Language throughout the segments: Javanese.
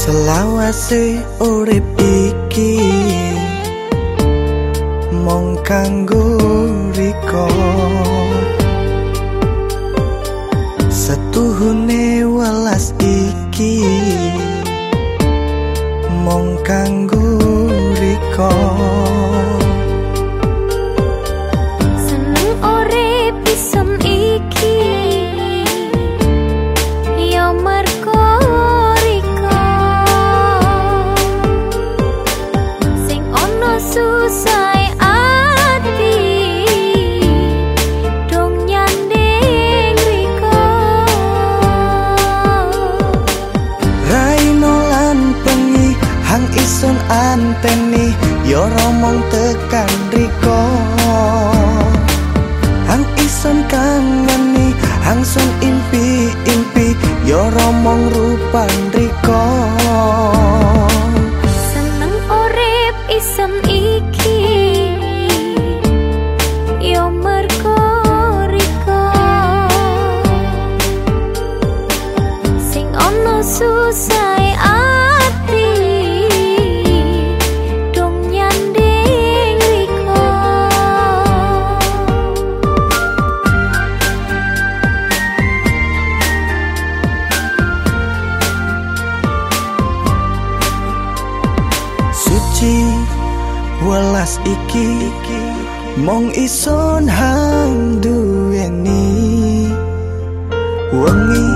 selawase urip iki mong kanggo riko setuhune welas iki mong kanggo riko anteni yo romong tekan riko. Hang ison kangeni hang sun impi impi yo romong rupan riko. Seneng urip ison welas iki mong ison hang duweni. Wengi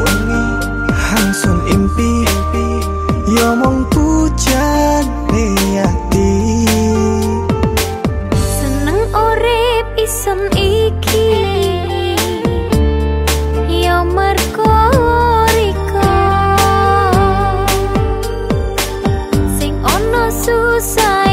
hang sun impi yo mong pujan ati. Seneng urip ison iki yo merko riko sing ono susah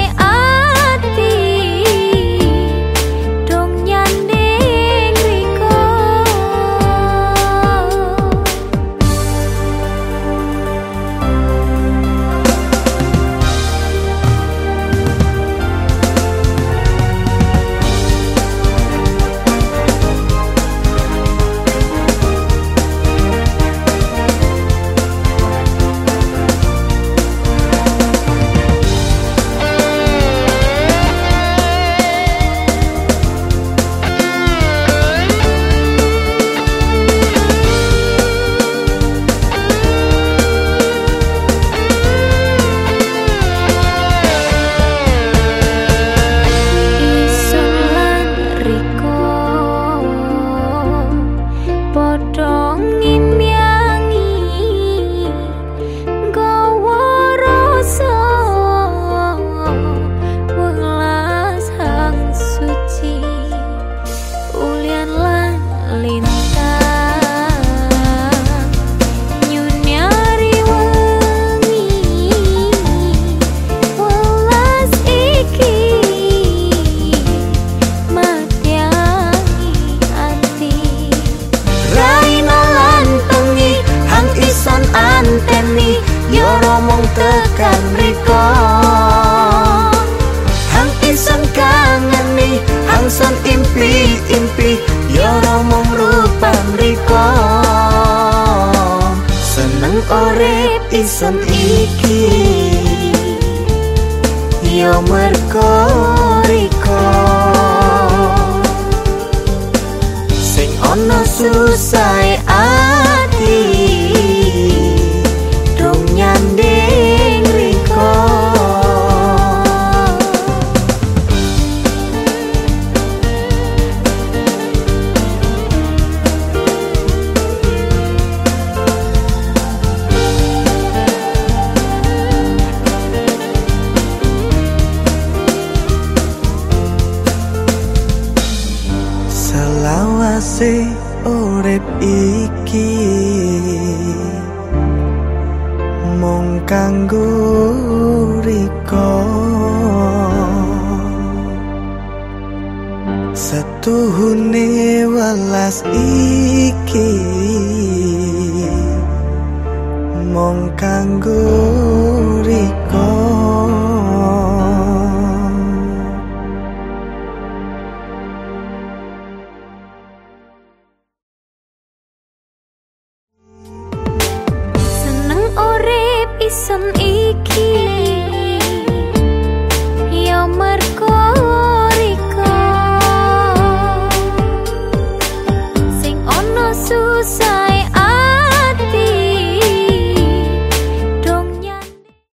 urip isan iki yo merko selawase urip iki. Mung kanggo riko. Setuhune welas iki. Mung kanggo riko. Seneng ore ison iki